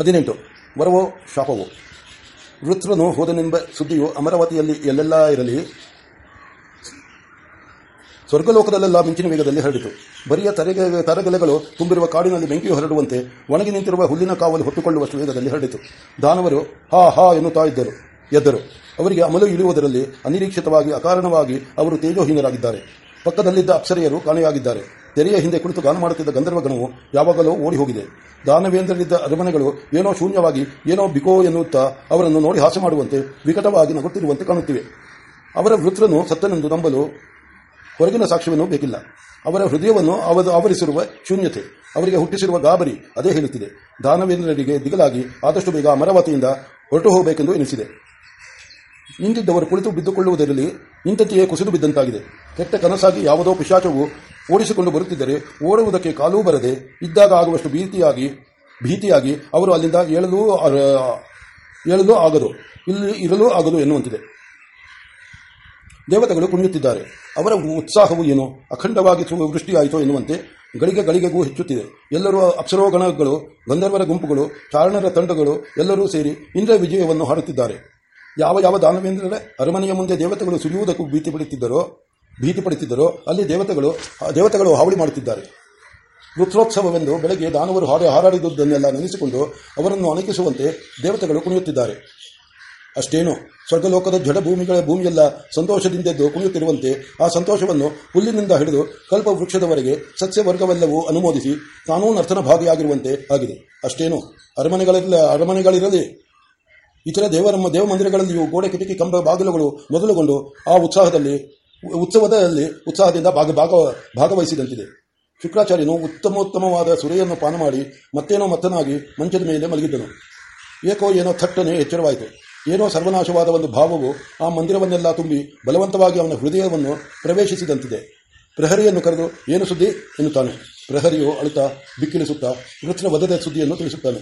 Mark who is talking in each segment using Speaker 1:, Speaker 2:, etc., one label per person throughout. Speaker 1: ಹದಿನೆಂಟು ವರವೋ ಶಾಪವೋ ವೃತ್ರನು ಹೋದನೆಂಬ ಸುದ್ದಿಯು ಅಮರಾವತಿಯಲ್ಲಿ ಎಲ್ಲೆಲ್ಲ ಇರಲಿ ಸ್ವರ್ಗಲೋಕದಲ್ಲೆಲ್ಲ ಮಿಂಚಿನ ವೇಗದಲ್ಲಿ ಹರಡಿತು ಬರಿಯ ತರಗೆ ತರಗಲೆಗಳು ತುಂಬಿರುವ ಕಾಡಿನಲ್ಲಿ ಬೆಂಕಿಯು ಹರಡುವಂತೆ ಒಣಗಿ ನಿಂತಿರುವ ಹುಲ್ಲಿನ ಕಾವಲು ಹೊಟ್ಟುಕೊಳ್ಳುವಷ್ಟು ವೇಗದಲ್ಲಿ ಹರಡಿತು ದಾನವರು ಹಾ ಹಾ ಎನ್ನುತ್ತಾ ಇದ್ದರು ಎದ್ದರು ಅವರಿಗೆ ಅಮಲು ಇಳಿಯುವುದರಲ್ಲಿ ಅನಿರೀಕ್ಷಿತವಾಗಿ ಅಕಾರಣವಾಗಿ ಅವರು ತೇಜೋಹೀನರಾಗಿದ್ದಾರೆ ಪಕ್ಕದಲ್ಲಿದ್ದ ಅಪ್ಸರೆಯರು ಕಾಣೆಯಾಗಿದ್ದಾರೆ ತೆರೆಯ ಹಿಂದೆ ಕುಳಿತು ಗಾನ ಮಾಡುತ್ತಿದ್ದ ಗಣವು ಯಾವಾಗಲೋ ಓಡಿ ಹೋಗಿದೆ ದಾನವೇಂದ್ರರಿದ್ದ ಅರಮನೆಗಳು ಏನೋ ಶೂನ್ಯವಾಗಿ ಏನೋ ಬಿಕೋ ಎನ್ನುತ್ತಾ ಅವರನ್ನು ನೋಡಿ ಹಾಸ್ಯ ಮಾಡುವಂತೆ ವಿಕಟವಾಗಿ ನಗುತ್ತಿರುವಂತೆ ಕಾಣುತ್ತಿವೆ ಅವರ ವೃತ್ರನು ಸತ್ತನೆಂದು ನಂಬಲು ಹೊರಗಿನ ಸಾಕ್ಷ್ಯವನ್ನು ಬೇಕಿಲ್ಲ ಅವರ ಹೃದಯವನ್ನು ಅವರು ಆವರಿಸಿರುವ ಶೂನ್ಯತೆ ಅವರಿಗೆ ಹುಟ್ಟಿಸಿರುವ ಗಾಬರಿ ಅದೇ ಹೇಳುತ್ತಿದೆ ದಾನವೇಂದ್ರರಿಗೆ ದಿಗಲಾಗಿ ಆದಷ್ಟು ಬೇಗ ಅಮರಾವತಿಯಿಂದ ಹೊರಟು ಹೋಗಬೇಕೆಂದು ಎನಿಸಿದೆ ನಿಂತಿದ್ದವರು ಕುಳಿತು ಬಿದ್ದುಕೊಳ್ಳುವುದರಲ್ಲಿ ಇಂಥತೆಯೇ ಕುಸಿದು ಬಿದ್ದಂತಾಗಿದೆ ಕೆಟ್ಟ ಕನಸಾಗಿ ಯಾವುದೋ ಪಿಶಾಚವು ಓಡಿಸಿಕೊಂಡು ಬರುತ್ತಿದ್ದರೆ ಓಡುವುದಕ್ಕೆ ಕಾಲೂ ಬರದೆ ಇದ್ದಾಗ ಆಗುವಷ್ಟು ಭೀತಿಯಾಗಿ ಭೀತಿಯಾಗಿ ಅವರು ಅಲ್ಲಿಂದ ಏಳಲೂ ಏಳಲೂ ಆಗದು ಇಲ್ಲಿ ಇರಲೂ ಆಗದು ಎನ್ನುವಂತಿದೆ ದೇವತೆಗಳು ಕುಣಿಯುತ್ತಿದ್ದಾರೆ ಅವರ ಉತ್ಸಾಹವು ಏನು ಅಖಂಡವಾಗಿ ವೃಷ್ಟಿಯಾಯಿತು ಎನ್ನುವಂತೆ ಗಳಿಗೆ ಗಳಿಗೆಗೂ ಹೆಚ್ಚುತ್ತಿದೆ ಎಲ್ಲರೂ ಅಪ್ಸರೋಗಣಗಳು ಗಂಧರ್ವರ ಗುಂಪುಗಳು ಚಾರಣರ ತಂಡಗಳು ಎಲ್ಲರೂ ಸೇರಿ ಇಂದ್ರ ವಿಜಯವನ್ನು ಹಾಡುತ್ತಿದ್ದಾರೆ ಯಾವ ಯಾವ ದಾನವೇಂದ್ರರ ಅರಮನೆಯ ಮುಂದೆ ದೇವತೆಗಳು ಸುರಿಯುವುದಕ್ಕೂ ಭೀತಿ ಪಡುತ್ತಿದ್ದರೋ ಭೀತಿ ಪಡುತ್ತಿದ್ದರೋ ಅಲ್ಲಿ ದೇವತೆಗಳು ದೇವತೆಗಳು ಹಾವಳಿ ಮಾಡುತ್ತಿದ್ದಾರೆ ವೃತ್ರೋತ್ಸವವೆಂದು ಬೆಳಗ್ಗೆ ದಾನವರು ಹಾಡಿ ಹಾರಾಡಿದುದನ್ನೆಲ್ಲ ನೆನೆಸಿಕೊಂಡು ಅವರನ್ನು ಅಣಕಿಸುವಂತೆ ದೇವತೆಗಳು ಕುಣಿಯುತ್ತಿದ್ದಾರೆ ಅಷ್ಟೇನು ಸ್ವರ್ಗಲೋಕದ ಜಡ ಭೂಮಿಗಳ ಭೂಮಿಯೆಲ್ಲ ಸಂತೋಷದಿಂದೆದ್ದು ಕುಣಿಯುತ್ತಿರುವಂತೆ ಆ ಸಂತೋಷವನ್ನು ಹುಲ್ಲಿನಿಂದ ಹಿಡಿದು ಕಲ್ಪ ವೃಕ್ಷದವರೆಗೆ ಸಸ್ಯವರ್ಗವೆಲ್ಲವೂ ಅನುಮೋದಿಸಿ ಕಾನೂನರ್ಥನ ಭಾಗಿಯಾಗಿರುವಂತೆ ಆಗಿದೆ ಅಷ್ಟೇನು ಅರಮನೆಗಳಿಲ್ಲ ಅರಮನೆಗಳಿರಲಿ ಇತರ ದೇವರಮ್ಮ ದೇವರ ದೇವ ಮಂದಿರಗಳಲ್ಲಿಯೂ ಗೋಡೆ ಕಿಟಕಿ ಕಂಬ ಬಾಗಿಲುಗಳು ಮೊದಲುಗೊಂಡು ಆ ಉತ್ಸಾಹದಲ್ಲಿ ಉತ್ಸವದಲ್ಲಿ ಉತ್ಸಾಹದಿಂದ ಭಾಗ ಭಾಗ ಭಾಗವಹಿಸಿದಂತಿದೆ ಶುಕ್ರಾಚಾರ್ಯನು ಉತ್ತಮೋತ್ತಮವಾದ ಸುರೆಯನ್ನು ಪಾನ ಮಾಡಿ ಮತ್ತೇನೋ ಮತ್ತನಾಗಿ ಮಂಚದ ಮೇಲೆ ಮಲಗಿದ್ದನು ಏಕೋ ಏನೋ ಥಟ್ಟನೆ ಎಚ್ಚರವಾಯಿತು ಏನೋ ಸರ್ವನಾಶವಾದ ಒಂದು ಭಾವವು ಆ ಮಂದಿರವನ್ನೆಲ್ಲ ತುಂಬಿ ಬಲವಂತವಾಗಿ ಅವನ ಹೃದಯವನ್ನು ಪ್ರವೇಶಿಸಿದಂತಿದೆ ಪ್ರಹರಿಯನ್ನು ಕರೆದು ಏನು ಸುದ್ದಿ ಎನ್ನುತ್ತಾನೆ ಪ್ರಹರಿಯು ಅಳುತ್ತಾ ಬಿಕ್ಕಿಳಿಸುತ್ತಾ ವಧದ ಸುದ್ದಿಯನ್ನು ತಿಳಿಸುತ್ತಾನೆ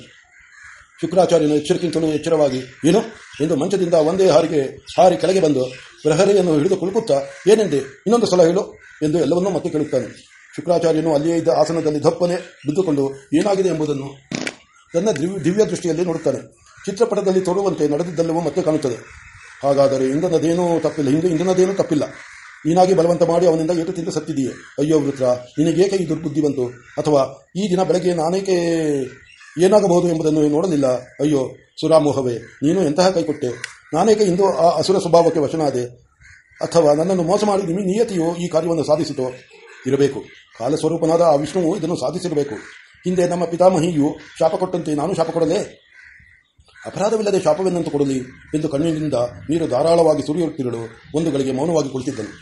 Speaker 1: ಶುಕ್ರಾಚಾರ್ಯನು ಎಚ್ಚರಿಕೆಂಟು ಎಚ್ಚರವಾಗಿ ಏನು ಎಂದು ಮಂಚದಿಂದ ಒಂದೇ ಹಾರಿಗೆ ಹಾರಿ ಕೆಳಗೆ ಬಂದು ಪ್ರಹರಿಯನ್ನು ಹಿಡಿದು ಕುಳುಕುತ್ತಾ ಏನೆಂದೆ ಇನ್ನೊಂದು ಸಲ ಹೇಳು ಎಂದು ಎಲ್ಲವನ್ನೂ ಮತ್ತೆ ಕೇಳುತ್ತಾನೆ ಶುಕ್ರಾಚಾರ್ಯನು ಅಲ್ಲಿಯೇ ಇದ್ದ ಆಸನದಲ್ಲಿ ದಪ್ಪನೆ ಬಿದ್ದುಕೊಂಡು ಏನಾಗಿದೆ ಎಂಬುದನ್ನು ತನ್ನ ದಿವ್ಯ ದೃಷ್ಟಿಯಲ್ಲಿ ನೋಡುತ್ತಾನೆ ಚಿತ್ರಪಟದಲ್ಲಿ ತೋರುವಂತೆ ನಡೆದಿದ್ದೆಲ್ಲವೂ ಮತ್ತೆ ಕಾಣುತ್ತದೆ ಹಾಗಾದರೆ ಇಂಧನದೇನೂ ತಪ್ಪಿಲ್ಲ ಹಿಂದೆ ಇಂಧನದೇನೂ ತಪ್ಪಿಲ್ಲ ನೀನಾಗಿ ಬಲವಂತ ಮಾಡಿ ಅವನಿಂದ ಏಟು ತಿಂದು ಸತ್ತಿದೆಯೇ ಅಯ್ಯೋ ವೃತ್ರ ನಿನಗೇಕೆ ಈ ದುರ್ಬುದ್ಧಿ ಬಂತು ಅಥವಾ ಈ ದಿನ ಬೆಳಗ್ಗೆ ನಾನೇಕೆ ಏನಾಗಬಹುದು ಎಂಬುದನ್ನು ನೋಡಲಿಲ್ಲ ಅಯ್ಯೋ ಸುರಾಮೋಹವೇ ನೀನು ಎಂತಹ ಕೈಕೊಟ್ಟೆ ನಾನೇಕೆ ಇಂದು ಆ ಅಸುರ ಸ್ವಭಾವಕ್ಕೆ ವಶನಾದೆ ಅಥವಾ ನನ್ನನ್ನು ಮೋಸ ಮಾಡಿ ನಿಮ್ಮ ನಿಯತಿಯು ಈ ಕಾರ್ಯವನ್ನು ಸಾಧಿಸಿತೋ ಇರಬೇಕು ಕಾಲಸ್ವರೂಪನಾದ ಆ ವಿಷ್ಣುವು ಇದನ್ನು ಸಾಧಿಸಿರಬೇಕು ಹಿಂದೆ ನಮ್ಮ ಪಿತಾಮಹಿಯು ಶಾಪ ಕೊಟ್ಟಂತೆ ನಾನು ಶಾಪ ಕೊಡಲೇ ಅಪರಾಧವಿಲ್ಲದೆ ಶಾಪವೆನ್ನಂತೂ ಕೊಡಲಿ ಎಂದು ಕಣ್ಣಿನಿಂದ ನೀರು ಧಾರಾಳವಾಗಿ ಸುರಿಯುತ್ತಿರಲು ಒಂದು ಗಳಿಗೆ ಮೌನವಾಗಿ ಕುಳಿತಿದ್ದನು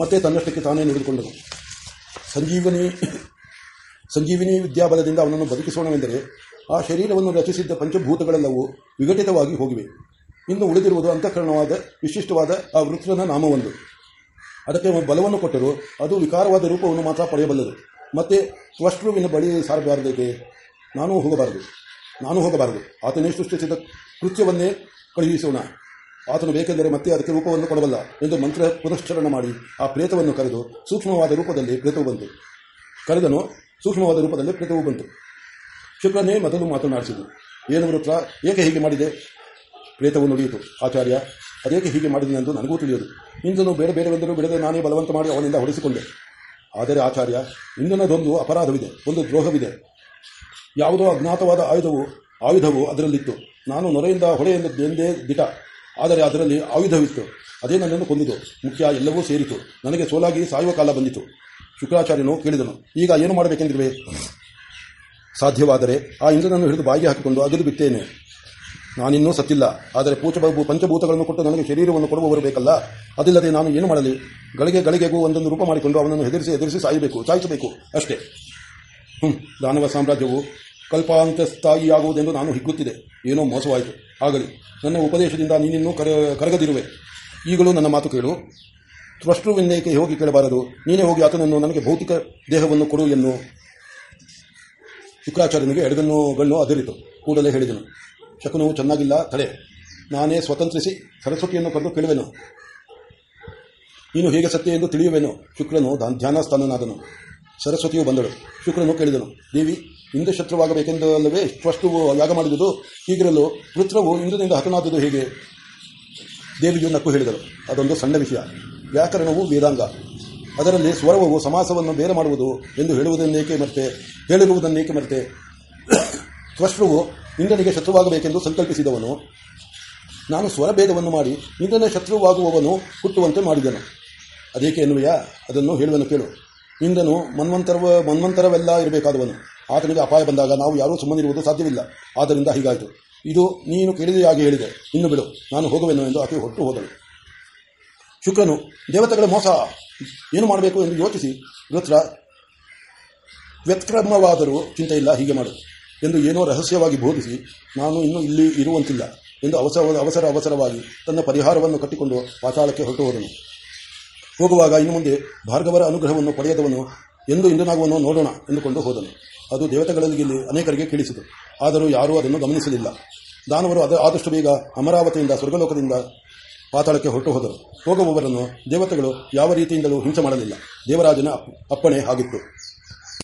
Speaker 1: ಮತ್ತೆ ತನ್ನಷ್ಟಕ್ಕೆ ತಾನೇ ನಡೆದುಕೊಂಡನು ಸಂಜೀವನಿ ಸಂಜೀವಿನಿ ವಿದ್ಯಾಬಲದಿಂದ ಅವನನ್ನು ಬದುಕಿಸೋಣವೆಂದರೆ ಆ ಶರೀರವನ್ನು ರಚಿಸಿದ್ದ ಪಂಚಭೂತಗಳೆಲ್ಲವೂ ವಿಘಟಿತವಾಗಿ ಹೋಗಿವೆ ಇನ್ನು ಉಳಿದಿರುವುದು ಅಂತಃಕರಣವಾದ ವಿಶಿಷ್ಟವಾದ ಆ ವೃತ್ರನ ನಾಮವೊಂದು ಅದಕ್ಕೆ ಬಲವನ್ನು ಕೊಟ್ಟರು ಅದು ವಿಕಾರವಾದ ರೂಪವನ್ನು ಮಾತ್ರ ಪಡೆಯಬಲ್ಲದು ಮತ್ತೆ ತ್ವಷ್ಟುವಿನ ಬಳಿ ಸಾರಬಾರದಕ್ಕೆ ನಾನೂ ಹೋಗಬಾರದು ನಾನೂ ಹೋಗಬಾರದು ಆತನೇ ಸೃಷ್ಟಿಸಿದ ಕೃತ್ಯವನ್ನೇ ಕಳುಹಿಸೋಣ ಆತನು ಬೇಕೆಂದರೆ ಮತ್ತೆ ಅದಕ್ಕೆ ರೂಪವನ್ನು ಕೊಡಬಲ್ಲ ಎಂದು ಮಂತ್ರ ಪುನಶ್ಚರಣ ಮಾಡಿ ಆ ಪ್ರೇತವನ್ನು ಕರೆದು ಸೂಕ್ಷ್ಮವಾದ ರೂಪದಲ್ಲಿ ಪ್ರೇತವು ಬಂತು ಕರೆದನು ಸೂಕ್ಷ್ಮವಾದ ರೂಪದಲ್ಲಿ ಪ್ರೇತವೂ ಬಂತು ಶುಕ್ರನೇ ಮೊದಲು ಏನು ವೃತ್ತ ಏಕೆ ಹೀಗೆ ಮಾಡಿದೆ ಪ್ರೇತವು ನುಡಿಯಿತು ಆಚಾರ್ಯ ಅದೇಕೆ ಹೀಗೆ ಮಾಡಿದೆ ಎಂದು ನನಗೂ ತಿಳಿಯೋದು ಇಂದನು ಬೇರೆ ಬೇರೆವೆಂದರೂ ಬಿಡದೆ ನಾನೇ ಬಲವಂತ ಮಾಡಿ ಅವನಿಂದ ಹೊಡೆಸಿಕೊಂಡೆ ಆದರೆ ಆಚಾರ್ಯ ಇಂದನದೊಂದು ಅಪರಾಧವಿದೆ ಒಂದು ದ್ರೋಹವಿದೆ ಯಾವುದೋ ಅಜ್ಞಾತವಾದ ಆಯುಧವು ಆಯುಧವು ಅದರಲ್ಲಿತ್ತು ನಾನು ನೊರೆಯಿಂದ ಹೊಡೆ ಎಂದೇ ದಿಟ ಆದರೆ ಅದರಲ್ಲಿ ಆಯುಧವಿತ್ತು ಅದೇ ನನ್ನನ್ನು ಕೊಂದಿತು ಮುಖ್ಯ ಎಲ್ಲವೂ ಸೇರಿತು ನನಗೆ ಸೋಲಾಗಿ ಸಾಯುವ ಕಾಲ ಬಂದಿತು ಶುಕ್ರಾಚಾರ್ಯನು ಕೇಳಿದನು ಈಗ ಏನು ಮಾಡಬೇಕೆಂದಿರುವೆ ಸಾಧ್ಯವಾದರೆ ಆ ಇಂದ್ರನನ್ನು ಹಿಡಿದು ಬಾಯಿಗೆ ಹಾಕಿಕೊಂಡು ಅಗದು ಬಿತ್ತೇನೆ ನಾನಿನ್ನೂ ಸತ್ತಿಲ್ಲ ಆದರೆ ಪೂಚ ಪಂಚಭೂತಗಳನ್ನು ಕೊಟ್ಟು ನನಗೆ ಶರೀರವನ್ನು ಕೊಡುವವರು ಬೇಕಲ್ಲ ಅದಿಲ್ಲದೆ ನಾನು ಏನು ಮಾಡಲಿ ಗಳಿಗೆ ಗಳಿಗೆಗೂ ಒಂದೊಂದು ರೂಪ ಮಾಡಿಕೊಂಡು ಅವನನ್ನು ಹೆದರಿಸಿ ಹೆದರಿಸಿ ಸಾಯಬೇಕು ಸಾಯಿಸಬೇಕು ಅಷ್ಟೇ ಹ್ಞೂ ದಾನವ ಸಾಮ್ರಾಜ್ಯವು ಕಲ್ಪಾಂತಸ್ಥಾಯಿಯಾಗುವುದೆಂದು ನಾನು ಹಿಗ್ಗುತ್ತಿದೆ ಏನೋ ಮೋಸವಾಯಿತು ಆಗಲಿ ನನ್ನ ಉಪದೇಶದಿಂದ ನೀನಿನ್ನೂ ಕರ ಕರಗದಿರುವೆ ಈಗಲೂ ನನ್ನ ಮಾತು ಕೇಳು ತ್ವಷ್ಟುವಿನೇಕೆ ಹೋಗಿ ಕೇಳಬಾರದು ನೀನೇ ಹೋಗಿ ಆತನನ್ನು ನನಗೆ ಭೌತಿಕ ದೇಹವನ್ನು ಕೊಡು ಎನ್ನು ಶುಕ್ರಾಚಾರ್ಯನಿಗೆ ಗಣ್ಣು ಅದರಿತು ಕೂಡಲೇ ಹೇಳಿದನು ಶಕುನವು ಚೆನ್ನಾಗಿಲ್ಲ ತಡೆ ನಾನೇ ಸ್ವತಂತ್ರಿಸಿ ಸರಸ್ವತಿಯನ್ನು ಕಂಡು ಕೇಳುವೆನು ನೀನು ಹೇಗೆ ಸತ್ಯ ಎಂದು ತಿಳಿಯುವೆನು ಶುಕ್ರನು ಧ್ಯಾನಸ್ಥಾನನಾದನು ಸರಸ್ವತಿಯು ಬಂದಳು ಶುಕ್ರನು ಕೇಳಿದನು ದೇವಿ ಇಂದು ಶತ್ರುವಾಗಬೇಕೆಂದಲ್ಲವೇ ತ್ವಷ್ಟು ಯಾಗ ಮಾಡಿದುದು ಹೀಗಿರಲು ವೃತ್ರವು ಇಂದ್ರನಿಂದ ಹತನಾದುದು ಹೇಗೆ ದೇವಿಯು ನಕ್ಕು ಹೇಳಿದರು ಅದೊಂದು ಸಣ್ಣ ವಿಷಯ ವ್ಯಾಕರಣವು ವೇದಾಂಗ ಅದರಲ್ಲಿ ಸ್ವರವು ಸಮಾಸವನ್ನು ಬೇರೆ ಮಾಡುವುದು ಎಂದು ಹೇಳುವುದನ್ನೇಕೆ ಮರೆತೆ ಹೇಳಿರುವುದನ್ನೇಕೆ ಮರೆತೆ ತ್ವಷ್ಟವು ಇಂದ್ರನಿಗೆ ಶತ್ರುವಾಗಬೇಕೆಂದು ಸಂಕಲ್ಪಿಸಿದವನು ನಾನು ಸ್ವರಭೇದವನ್ನು ಮಾಡಿ ಇಂದ್ರನ ಶತ್ರುವಾಗುವವನು ಹುಟ್ಟುವಂತೆ ಮಾಡಿದನು ಅದೇಕೆ ಎನ್ನುವೆಯಾ ಅದನ್ನು ಹೇಳುವನು ಕೇಳು ಇಂದ್ರನು ಮನ್ವಂತರವ ಮನ್ವಂತರವೆಲ್ಲ ಇರಬೇಕಾದವನು ಆತನಿಗೆ ಅಪಾಯ ಬಂದಾಗ ನಾವು ಯಾರೂ ಸುಮ್ಮನಿರುವುದು ಸಾಧ್ಯವಿಲ್ಲ ಆದ್ದರಿಂದ ಹೀಗಾಯಿತು ಇದು ನೀನು ಕೇಳಿದೆಯಾಗಿ ಹೇಳಿದೆ ಇನ್ನು ಬಿಡು ನಾನು ಹೋಗುವೆನು ಎಂದು ಆಕೆ ಹೊಟ್ಟು ಹೋದಳು ಶುಕ್ರನು ದೇವತೆಗಳ ಮೋಸ ಏನು ಮಾಡಬೇಕು ಎಂದು ಯೋಚಿಸಿ ವೃತ್ರ ವ್ಯತ್ಕ್ರಮವಾದರೂ ಚಿಂತೆ ಇಲ್ಲ ಹೀಗೆ ಮಾಡು ಎಂದು ಏನೋ ರಹಸ್ಯವಾಗಿ ಬೋಧಿಸಿ ನಾನು ಇನ್ನೂ ಇಲ್ಲಿ ಇರುವಂತಿಲ್ಲ ಎಂದು ಅವಸರ ಅವಸರ ಅವಸರವಾಗಿ ತನ್ನ ಪರಿಹಾರವನ್ನು ಕಟ್ಟಿಕೊಂಡು ಪಾತಾಳಕ್ಕೆ ಹೊರಟು ಹೋದನು ಹೋಗುವಾಗ ಇನ್ನು ಮುಂದೆ ಭಾರ್ಗವರ ಅನುಗ್ರಹವನ್ನು ಪಡೆಯದವನು ಎಂದು ಇಂದನಾಗುವನು ನೋಡೋಣ ಎಂದುಕೊಂಡು ಹೋದನು ಅದು ದೇವತೆಗಳಲ್ಲಿ ಅನೇಕರಿಗೆ ಕೇಳಿಸಿತು ಆದರೂ ಯಾರೂ ಅದನ್ನು ಗಮನಿಸಲಿಲ್ಲ ದಾನವರು ಅದ ಆದಷ್ಟು ಬೇಗ ಅಮರಾವತಿಯಿಂದ ಸ್ವರ್ಗಲೋಕದಿಂದ ಪಾತಾಳಕ್ಕೆ ಹೊರಟು ಹೋದರು ಹೋಗುವವರನ್ನು ದೇವತೆಗಳು ಯಾವ ರೀತಿಯಿಂದಲೂ ಹಿಂಸೆ ಮಾಡಲಿಲ್ಲ ದೇವರಾಜನ ಅಪ್ಪಣೆ ಆಗಿತ್ತು